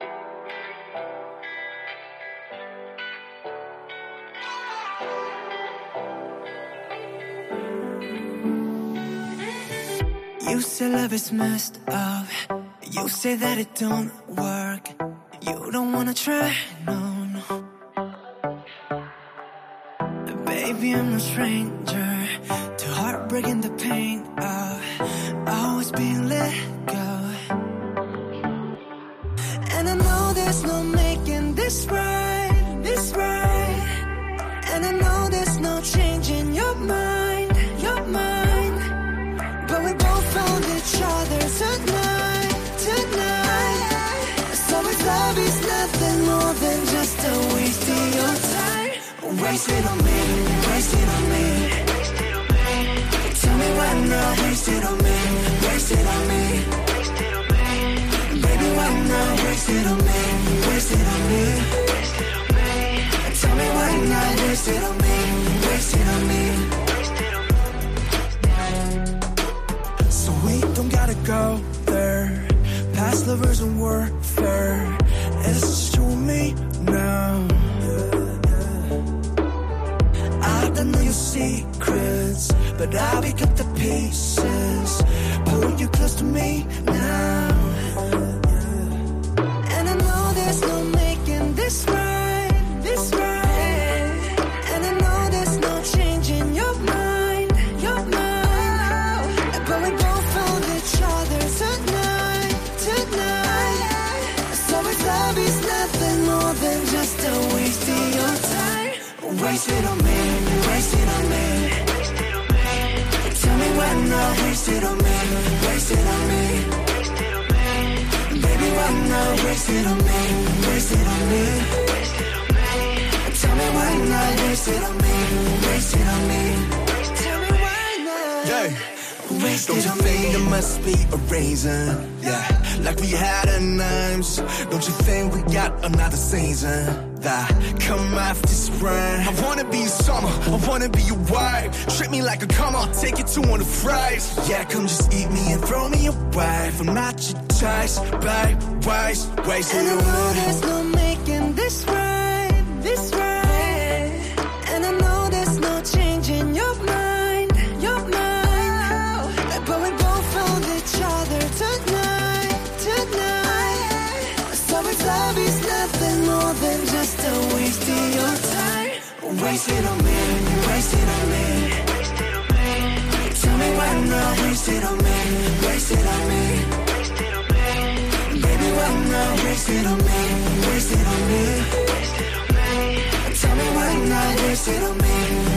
You say love is messed up. You say that it don't work. You don't wanna try, no, no. Baby, I'm no stranger to heartbreak and the pain of always being let go. There's no making this right, this right. And I know there's no changing your mind, your mind. But we both found each other tonight, tonight. So if love is nothing more than just a waste of your time, waste it on me, waste it on me. Tell me why not, waste it on me, waste it on me. Baby, why not, waste it on me, waste it on me. Tell me why not, waste it on me, waste it on me. So we don't gotta go there. Past lovers and warfare. It's just you and me now. I don't know your secrets, but I'll pick up the pieces. Time, waste it on me, waste it on me. Tell me why not, waste it on me, waste it on me. Baby, why not, waste it on me, waste it on me. Tell me why not, waste it on me, waste it on me. Tell me why not. Yeah. Waste Don't you think there must be a reason? Yeah, like we had a names. Don't you think we got another season? That come after spring. I wanna be summer, I wanna be your wife. Treat me like a come on, take it to one of the fries. Yeah, come just eat me and throw me away. I'm not your choice, babe. Waste, waste And know away. there's no making love is nothing more than just a waste of your time, waste it on me, waste it on me. Tell me why not, waste it on me, waste it on me. Baby, why not waste it on me? Waste it on me. Tell me why not waste it on me?